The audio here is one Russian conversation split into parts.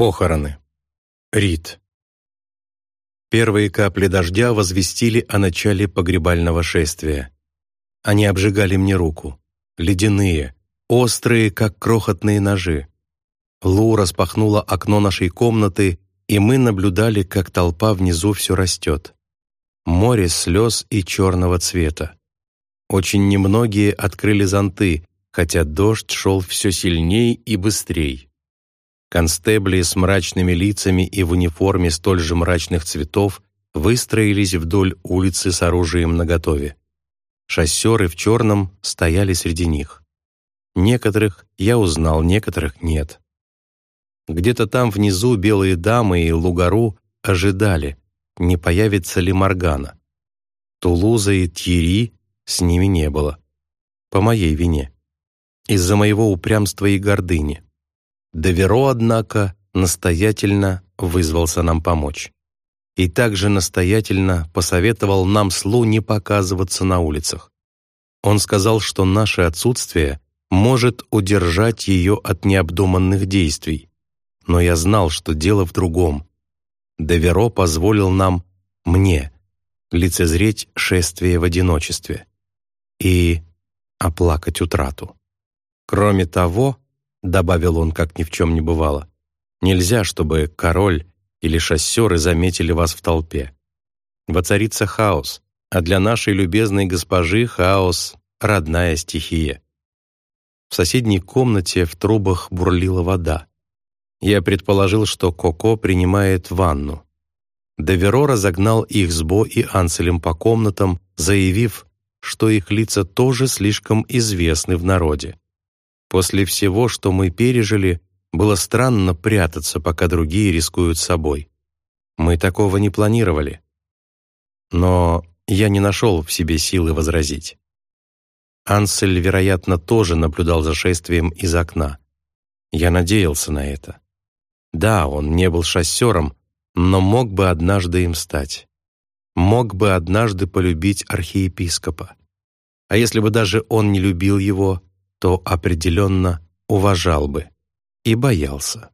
Похороны. Рид. Первые капли дождя возвестили о начале погребального шествия. Они обжигали мне руку. Ледяные, острые, как крохотные ножи. Лу распахнула окно нашей комнаты, и мы наблюдали, как толпа внизу все растет. Море слез и черного цвета. Очень немногие открыли зонты, хотя дождь шел все сильней и быстрей. Констебли с мрачными лицами и в униформе столь же мрачных цветов выстроились вдоль улицы с оружием наготове. Шоссеры в черном стояли среди них. Некоторых я узнал, некоторых нет. Где-то там внизу белые дамы и Лугару ожидали, не появится ли Моргана. Тулуза и Тьери с ними не было. По моей вине. Из-за моего упрямства и гордыни. Деверо, однако, настоятельно вызвался нам помочь. И также настоятельно посоветовал нам с Лу не показываться на улицах. Он сказал, что наше отсутствие может удержать ее от необдуманных действий. Но я знал, что дело в другом. Деверо позволил нам, мне, лицезреть шествие в одиночестве и оплакать утрату. Кроме того, — добавил он, как ни в чем не бывало. «Нельзя, чтобы король или шоссеры заметили вас в толпе. Воцарится хаос, а для нашей любезной госпожи хаос — родная стихия». В соседней комнате в трубах бурлила вода. Я предположил, что Коко принимает ванну. Деверо разогнал их с Бо и Анселем по комнатам, заявив, что их лица тоже слишком известны в народе. После всего, что мы пережили, было странно прятаться, пока другие рискуют собой. Мы такого не планировали. Но я не нашел в себе силы возразить. Ансель, вероятно, тоже наблюдал за шествием из окна. Я надеялся на это. Да, он не был шоссером, но мог бы однажды им стать. Мог бы однажды полюбить архиепископа. А если бы даже он не любил его, то определенно уважал бы и боялся.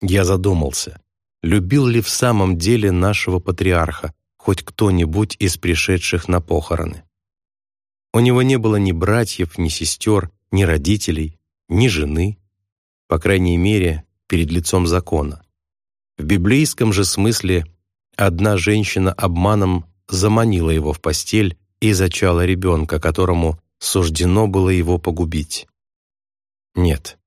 Я задумался, любил ли в самом деле нашего патриарха хоть кто-нибудь из пришедших на похороны. У него не было ни братьев, ни сестер, ни родителей, ни жены, по крайней мере, перед лицом закона. В библейском же смысле одна женщина обманом заманила его в постель и зачала ребенка, которому суждено было его погубить. Нет,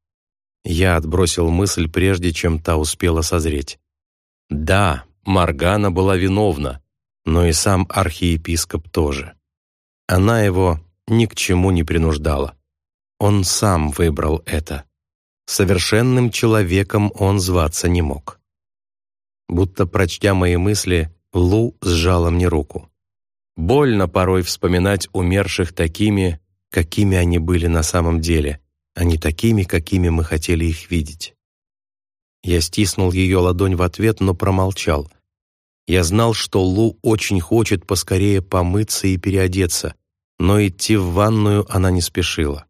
я отбросил мысль, прежде чем та успела созреть. Да, Маргана была виновна, но и сам архиепископ тоже. Она его ни к чему не принуждала. Он сам выбрал это. Совершенным человеком он зваться не мог. Будто прочтя мои мысли, Лу сжала мне руку. Больно порой вспоминать умерших такими, какими они были на самом деле, а не такими, какими мы хотели их видеть. Я стиснул ее ладонь в ответ, но промолчал. Я знал, что Лу очень хочет поскорее помыться и переодеться, но идти в ванную она не спешила.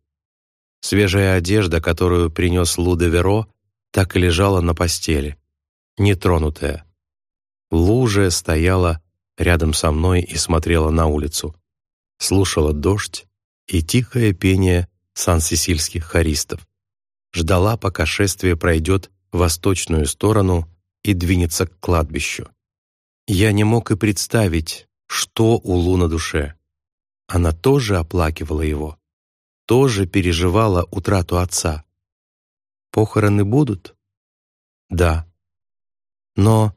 Свежая одежда, которую принес Лу де Веро, так и лежала на постели, нетронутая. Лу же стояла рядом со мной и смотрела на улицу, слушала дождь и тихое пение сан-сесильских хористов. Ждала, пока шествие пройдет в восточную сторону и двинется к кладбищу. Я не мог и представить, что у Лу на душе. Она тоже оплакивала его, тоже переживала утрату отца. Похороны будут? Да. Но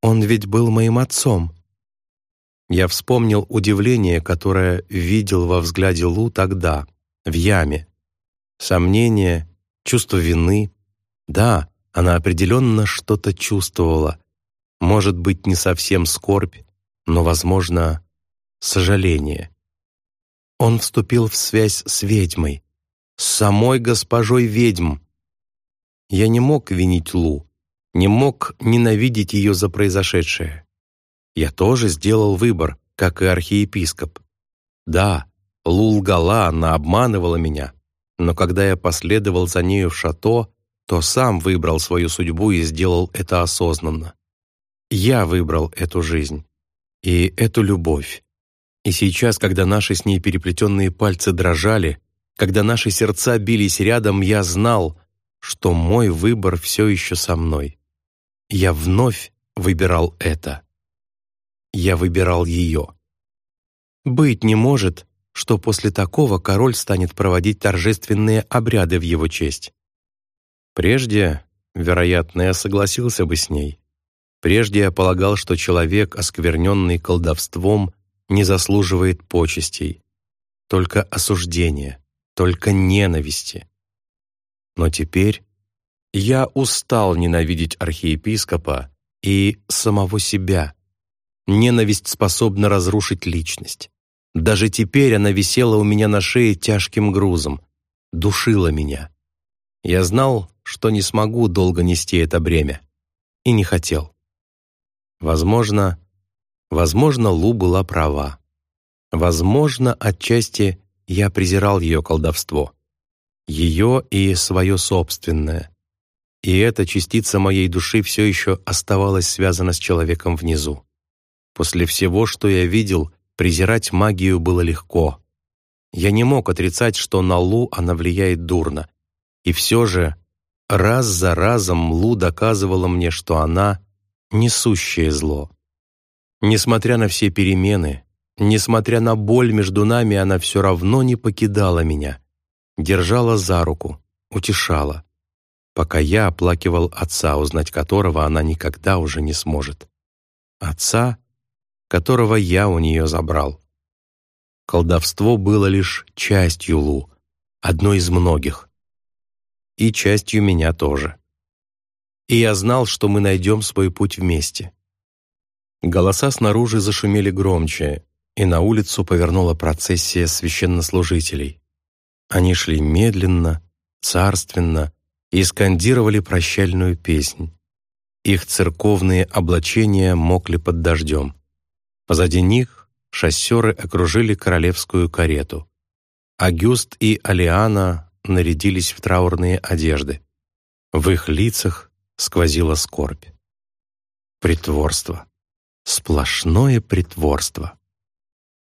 он ведь был моим отцом. Я вспомнил удивление, которое видел во взгляде Лу тогда, в яме. Сомнение, чувство вины. Да, она определенно что-то чувствовала. Может быть, не совсем скорбь, но, возможно, сожаление. Он вступил в связь с ведьмой, с самой госпожой ведьм. Я не мог винить Лу, не мог ненавидеть ее за произошедшее. Я тоже сделал выбор, как и архиепископ. Да, Лулгала, она обманывала меня, но когда я последовал за нею в шато, то сам выбрал свою судьбу и сделал это осознанно. Я выбрал эту жизнь и эту любовь. И сейчас, когда наши с ней переплетенные пальцы дрожали, когда наши сердца бились рядом, я знал, что мой выбор все еще со мной. Я вновь выбирал это. Я выбирал ее. Быть не может, что после такого король станет проводить торжественные обряды в его честь. Прежде, вероятно, я согласился бы с ней. Прежде я полагал, что человек, оскверненный колдовством, не заслуживает почестей, только осуждения, только ненависти. Но теперь я устал ненавидеть архиепископа и самого себя. Ненависть способна разрушить личность. Даже теперь она висела у меня на шее тяжким грузом, душила меня. Я знал, что не смогу долго нести это бремя, и не хотел. Возможно, возможно, Лу была права. Возможно, отчасти я презирал ее колдовство. Ее и свое собственное. И эта частица моей души все еще оставалась связана с человеком внизу. После всего, что я видел, презирать магию было легко. Я не мог отрицать, что на Лу она влияет дурно. И все же раз за разом Лу доказывала мне, что она — несущее зло. Несмотря на все перемены, Несмотря на боль между нами, она все равно не покидала меня. Держала за руку, утешала, пока я оплакивал отца, узнать которого она никогда уже не сможет. Отца, которого я у нее забрал. Колдовство было лишь частью Лу, одной из многих. И частью меня тоже. И я знал, что мы найдем свой путь вместе. Голоса снаружи зашумели громче, и на улицу повернула процессия священнослужителей. Они шли медленно, царственно и скандировали прощальную песнь. Их церковные облачения мокли под дождем. Позади них шоссеры окружили королевскую карету. Агюст и Алиана нарядились в траурные одежды. В их лицах сквозила скорбь. Притворство. Сплошное притворство.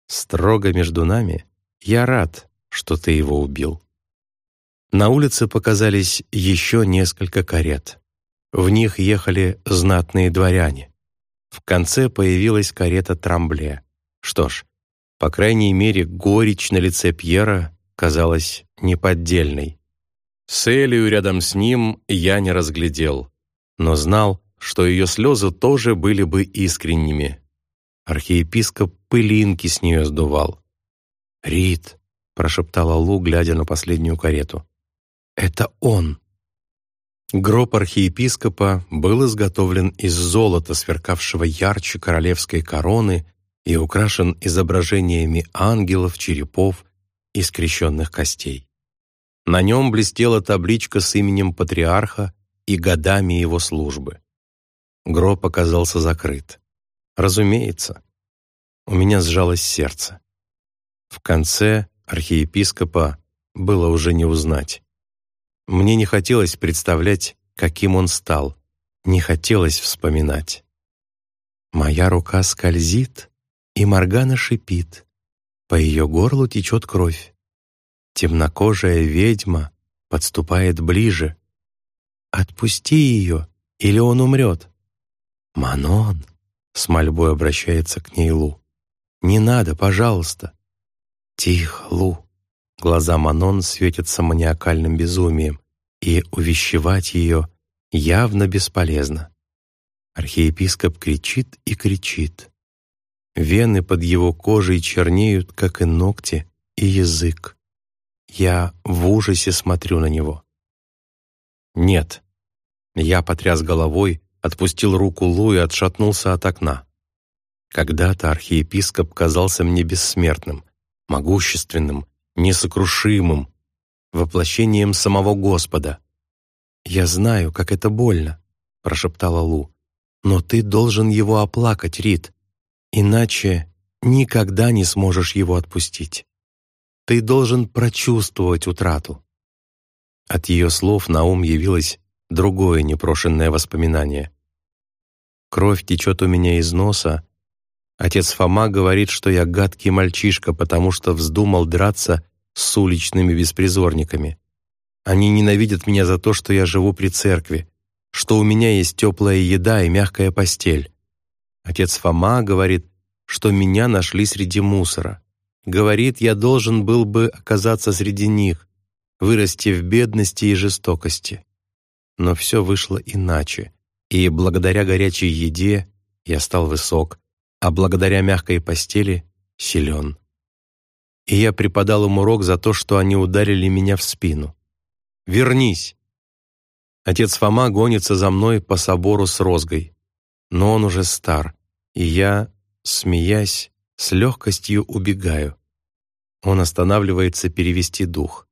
Строго между нами, я рад, что ты его убил. На улице показались еще несколько карет. В них ехали знатные дворяне. В конце появилась карета Трамбле. Что ж, по крайней мере, горечь на лице Пьера казалась неподдельной. Селию рядом с ним я не разглядел, но знал, что ее слезы тоже были бы искренними, Архиепископ пылинки с нее сдувал. «Рит», — прошептала Лу, глядя на последнюю карету. «Это он». Гроб архиепископа был изготовлен из золота, сверкавшего ярче королевской короны и украшен изображениями ангелов, черепов и скрещенных костей. На нем блестела табличка с именем патриарха и годами его службы. Гроб оказался закрыт. Разумеется. У меня сжалось сердце. В конце архиепископа было уже не узнать. Мне не хотелось представлять, каким он стал, не хотелось вспоминать. Моя рука скользит, и Моргана шипит. По ее горлу течет кровь. Темнокожая ведьма подступает ближе. Отпусти ее, или он умрет. Манон, с мольбой обращается к ней Лу. «Не надо, пожалуйста». «Тихо, Лу». Глаза Манон светятся маниакальным безумием, и увещевать ее явно бесполезно. Архиепископ кричит и кричит. Вены под его кожей чернеют, как и ногти, и язык. Я в ужасе смотрю на него. «Нет». Я потряс головой, отпустил руку Лу и отшатнулся от окна. Когда-то архиепископ казался мне бессмертным, могущественным, несокрушимым, воплощением самого Господа. «Я знаю, как это больно», — прошептала Лу, «но ты должен его оплакать, Рит, иначе никогда не сможешь его отпустить. Ты должен прочувствовать утрату». От ее слов на ум явилась другое непрошенное воспоминание. Кровь течет у меня из носа. Отец Фома говорит, что я гадкий мальчишка, потому что вздумал драться с уличными беспризорниками. Они ненавидят меня за то, что я живу при церкви, что у меня есть теплая еда и мягкая постель. Отец Фома говорит, что меня нашли среди мусора. Говорит, я должен был бы оказаться среди них, вырасти в бедности и жестокости. Но все вышло иначе, и благодаря горячей еде я стал высок, а благодаря мягкой постели — силен. И я преподал им урок за то, что они ударили меня в спину. Вернись!» Отец Фома гонится за мной по собору с розгой. Но он уже стар, и я, смеясь, с легкостью убегаю. Он останавливается перевести дух.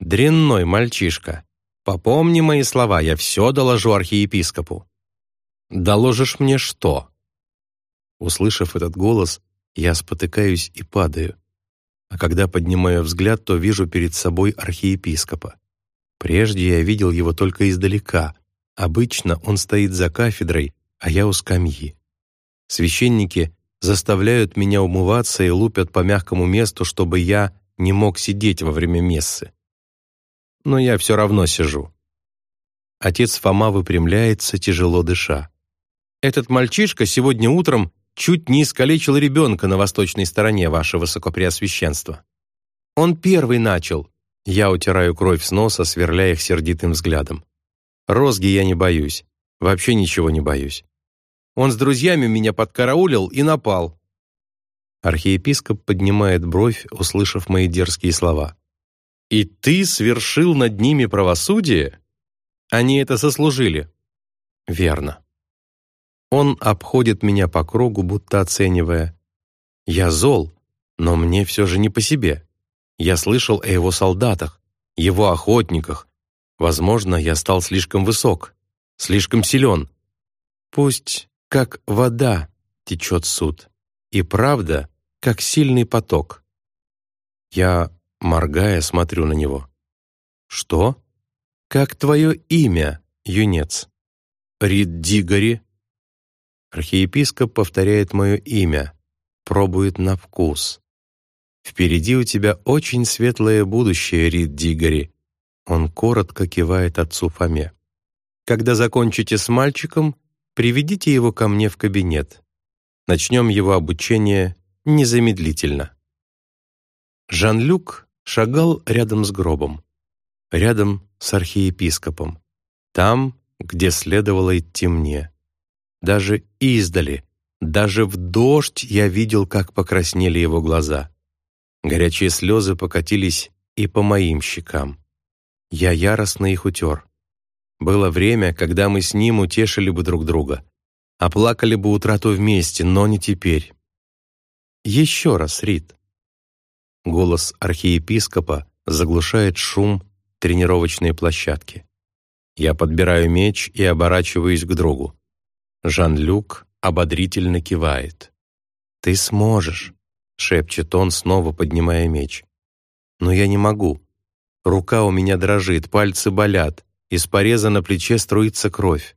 «Дрянной мальчишка, попомни мои слова, я все доложу архиепископу». «Доложишь мне что?» Услышав этот голос, я спотыкаюсь и падаю. А когда поднимаю взгляд, то вижу перед собой архиепископа. Прежде я видел его только издалека. Обычно он стоит за кафедрой, а я у скамьи. Священники заставляют меня умываться и лупят по мягкому месту, чтобы я не мог сидеть во время мессы. Но я все равно сижу. Отец Фома выпрямляется, тяжело дыша. «Этот мальчишка сегодня утром чуть не искалечил ребенка на восточной стороне, ваше высокопреосвященство. Он первый начал, я утираю кровь с носа, сверляя их сердитым взглядом. Розги я не боюсь. Вообще ничего не боюсь. Он с друзьями меня подкараулил и напал. Архиепископ поднимает бровь, услышав мои дерзкие слова. «И ты свершил над ними правосудие? Они это сослужили?» «Верно». Он обходит меня по кругу, будто оценивая. «Я зол, но мне все же не по себе. Я слышал о его солдатах, его охотниках. Возможно, я стал слишком высок, слишком силен. Пусть, как вода, течет суд, и правда, как сильный поток. Я, моргая, смотрю на него. «Что? Как твое имя, юнец?» «Рид Дигори». Архиепископ повторяет мое имя, пробует на вкус. Впереди у тебя очень светлое будущее, Рид Дигори. Он коротко кивает отцу Фоме. Когда закончите с мальчиком, приведите его ко мне в кабинет. Начнем его обучение незамедлительно. Жан-Люк шагал рядом с гробом, рядом с архиепископом, там, где следовало идти мне. Даже издали, даже в дождь я видел, как покраснели его глаза. Горячие слезы покатились и по моим щекам. Я яростно их утер. Было время, когда мы с ним утешили бы друг друга, оплакали бы утрату вместе, но не теперь. Еще раз, Рит. Голос архиепископа заглушает шум тренировочной площадки. Я подбираю меч и оборачиваюсь к другу. Жан-Люк ободрительно кивает. «Ты сможешь шепчет он, снова поднимая меч. «Но я не могу. Рука у меня дрожит, пальцы болят, из пореза на плече струится кровь.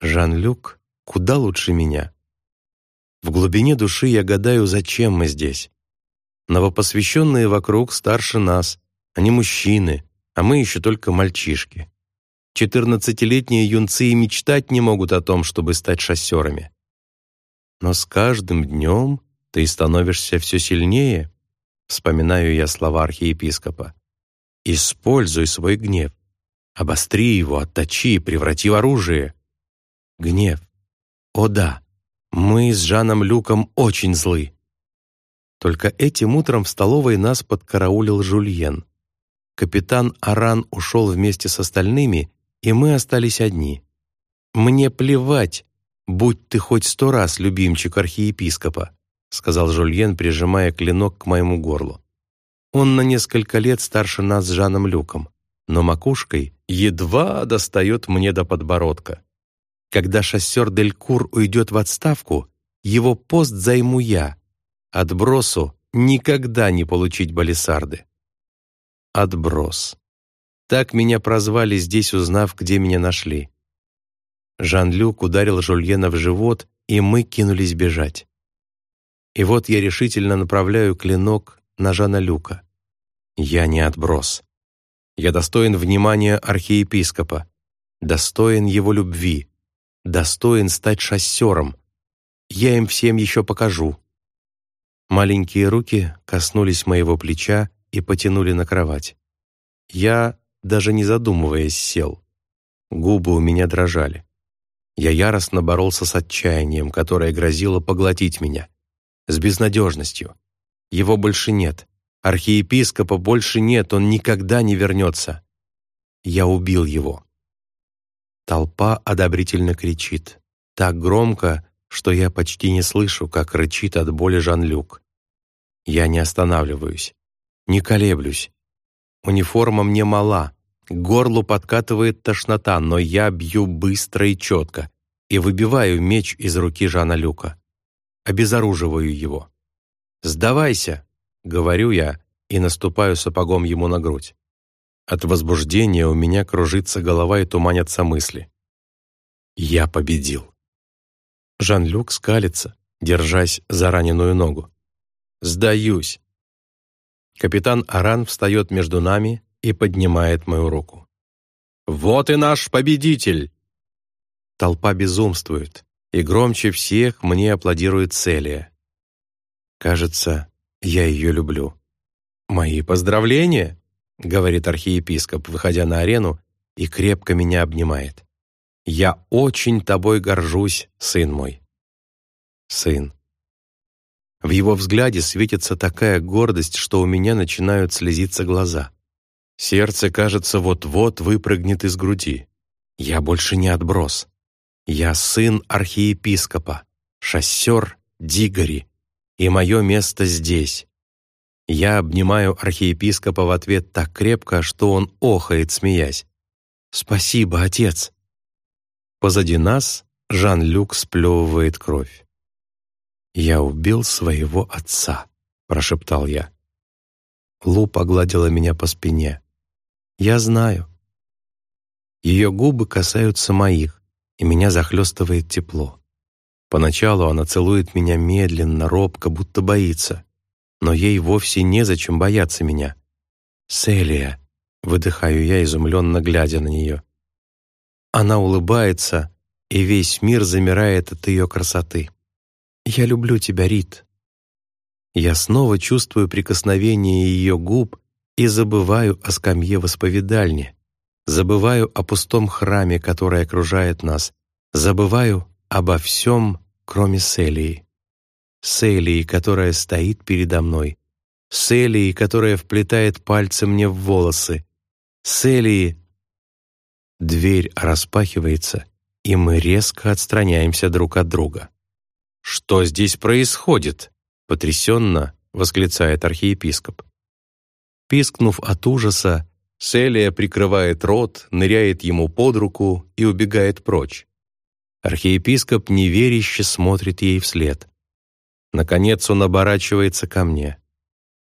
Жан-Люк куда лучше меня. В глубине души я гадаю, зачем мы здесь. Новопосвященные вокруг старше нас, они мужчины, а мы еще только мальчишки. Четырнадцатилетние юнцы и мечтать не могут о том, чтобы стать шоссерами. Но с каждым днем ты становишься все сильнее, вспоминаю я слова архиепископа. Используй свой гнев. Обостри его, отточи, преврати в оружие. Гнев. О да, мы с Жаном Люком очень злы. Только этим утром в столовой нас подкараулил Жульен. Капитан Аран ушел вместе с остальными, и мы остались одни. Мне плевать, будь ты хоть сто раз любимчик архиепископа сказал Жульен, прижимая клинок к моему горлу. Он на несколько лет старше нас с Жаном Люком, но макушкой едва достает мне до подбородка. Когда шоссер Дель Кур уйдет в отставку, его пост займу я. Отбросу никогда не получить балисарды. Отброс. Так меня прозвали здесь, узнав, где меня нашли. Жан-Люк ударил Жульена в живот, и мы кинулись бежать. И вот я решительно направляю клинок на Жана Люка. Я не отброс. Я достоин внимания архиепископа, достоин его любви, достоин стать шоссером. Я им всем еще покажу. Маленькие руки коснулись моего плеча и потянули на кровать. Я, даже не задумываясь, сел. Губы у меня дрожали. Я яростно боролся с отчаянием, которое грозило поглотить меня. С безнадежностью. Его больше нет. Архиепископа больше нет, он никогда не вернется. Я убил его. Толпа одобрительно кричит. Так громко, что я почти не слышу, как рычит от боли Жан-Люк. Я не останавливаюсь, не колеблюсь. Униформа мне мала, к горлу подкатывает тошнота, но я бью быстро и четко и выбиваю меч из руки Жана Люка. Обезоруживаю его. «Сдавайся!» — говорю я и наступаю сапогом ему на грудь. От возбуждения у меня кружится голова и туманятся мысли. Я победил. Жан-Люк скалится, держась за раненую ногу. «Сдаюсь!» Капитан Аран встает между нами и поднимает мою руку. «Вот и наш победитель!» Толпа безумствует, и громче всех мне аплодирует Селия. Кажется, я ее люблю. «Мои поздравления!» — говорит архиепископ, выходя на арену, и крепко меня обнимает. «Я очень тобой горжусь, сын мой». Сын. В его взгляде светится такая гордость, что у меня начинают слезиться глаза. Сердце, кажется, вот-вот выпрыгнет из груди. Я больше не отброс. Я сын архиепископа, шоссер Дигори, и мое место здесь. Я обнимаю архиепископа в ответ так крепко, что он охает, смеясь. «Спасибо, отец!» Позади нас Жан-Люк сплевывает кровь. «Я убил своего отца», — прошептал я. Лу погладила меня по спине. «Я знаю». Ее губы касаются моих, и меня захлестывает тепло. Поначалу она целует меня медленно, робко, будто боится. Но ей вовсе незачем бояться меня. «Селия», — выдыхаю я, изумленно глядя на нее. Она улыбается, и весь мир замирает от ее красоты. «Я люблю тебя, Рит». Я снова чувствую прикосновение ее губ и забываю о скамье в исповедальне, забываю о пустом храме, который окружает нас, забываю обо всем, кроме Селии. Селии, которая стоит передо мной, Селии, которая вплетает пальцы мне в волосы, Селии... Дверь распахивается, и мы резко отстраняемся друг от друга. «Что здесь происходит?» — потрясенно восклицает архиепископ. Пискнув от ужаса, Селия прикрывает рот, ныряет ему под руку и убегает прочь. Архиепископ неверяще смотрит ей вслед. Наконец он оборачивается ко мне,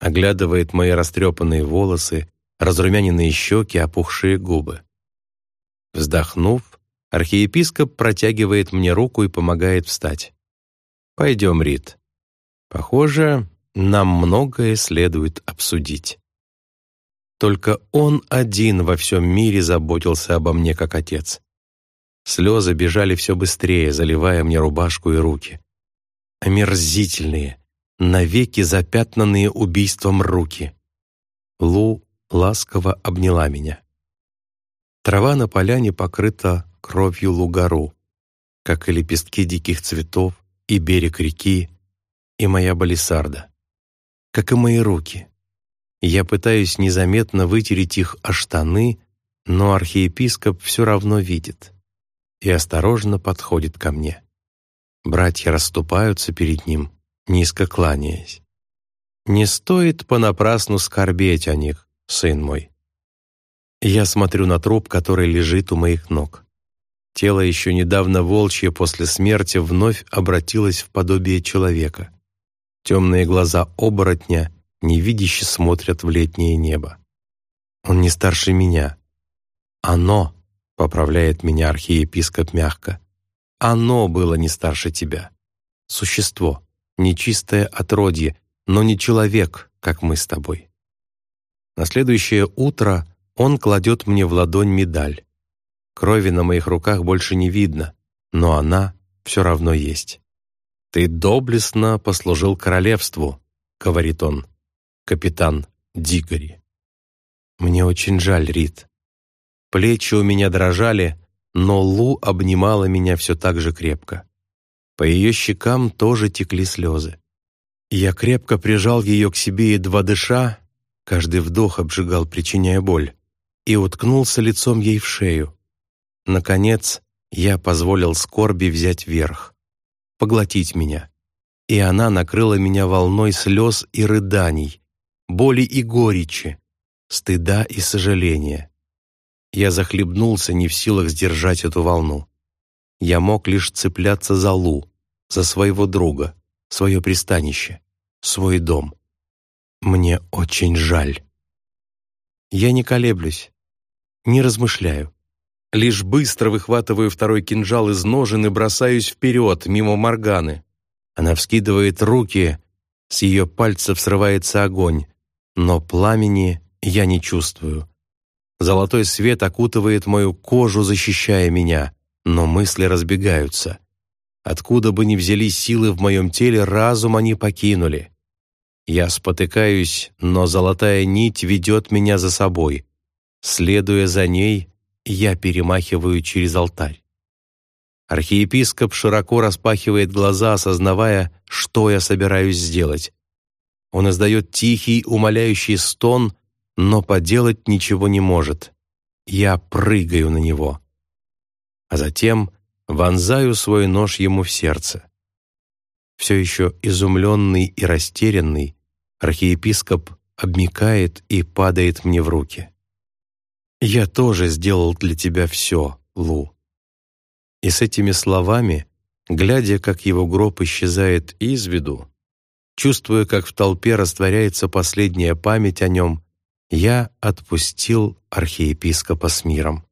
оглядывает мои растрепанные волосы, разрумяненные щеки, опухшие губы. Вздохнув, архиепископ протягивает мне руку и помогает встать. «Пойдем, Рит. Похоже, нам многое следует обсудить». Только он один во всем мире заботился обо мне как отец. Слезы бежали все быстрее, заливая мне рубашку и руки. Омерзительные, навеки запятнанные убийством руки. Лу ласково обняла меня. Трава на поляне покрыта кровью лугару, как и лепестки диких цветов, и берег реки, и моя балисарда, как и мои руки. Я пытаюсь незаметно вытереть их о штаны, но архиепископ все равно видит и осторожно подходит ко мне. Братья расступаются перед ним, низко кланяясь. «Не стоит понапрасну скорбеть о них, сын мой». Я смотрю на труп, который лежит у моих ног. Тело еще недавно волчье после смерти вновь обратилось в подобие человека. Темные глаза оборотня невидяще смотрят в летнее небо. Он не старше меня, «Оно», — поправляет меня архиепископ мягко, «оно было не старше тебя. Существо, нечистое отродье, но не человек, как мы с тобой». На следующее утро он кладет мне в ладонь медаль. Крови на моих руках больше не видно, но она все равно есть. «Ты доблестно послужил королевству», — говорит он, капитан Дигори. Мне очень жаль, Рит. Плечи у меня дрожали, но Лу обнимала меня все так же крепко. По ее щекам тоже текли слезы. Я крепко прижал ее к себе, едва дыша, каждый вдох обжигал, причиняя боль, и уткнулся лицом ей в шею. Наконец, я позволил скорби взять верх поглотить меня. И она накрыла меня волной слез и рыданий, боли и горечи, стыда и сожаления. Я захлебнулся, не в силах сдержать эту волну. Я мог лишь цепляться за Лу, за своего друга, свое пристанище, свой дом. Мне очень жаль. Я не колеблюсь, не размышляю. Лишь быстро выхватываю второй кинжал из ножен и бросаюсь вперед, мимо Морганы. Она вскидывает руки, с ее пальцев срывается огонь, но пламени я не чувствую. Золотой свет окутывает мою кожу, защищая меня, но мысли разбегаются. Откуда бы ни взялись силы в моем теле, разум они покинули. Я спотыкаюсь, но золотая нить ведет меня за собой. Следуя за ней, я перемахиваю через алтарь. Архиепископ широко распахивает глаза, осознавая, что я собираюсь сделать. Он издает тихий, умоляющий стон, но поделать ничего не может. Я прыгаю на него. А затем вонзаю свой нож ему в сердце. Все еще изумленный и растерянный, архиепископ обмикает и падает мне в руки. «Я тоже сделал для тебя все, Лу». И с этими словами, глядя, как его гроб исчезает из виду, чувствуя, как в толпе растворяется последняя память о нем, я отпустил архиепископа с миром.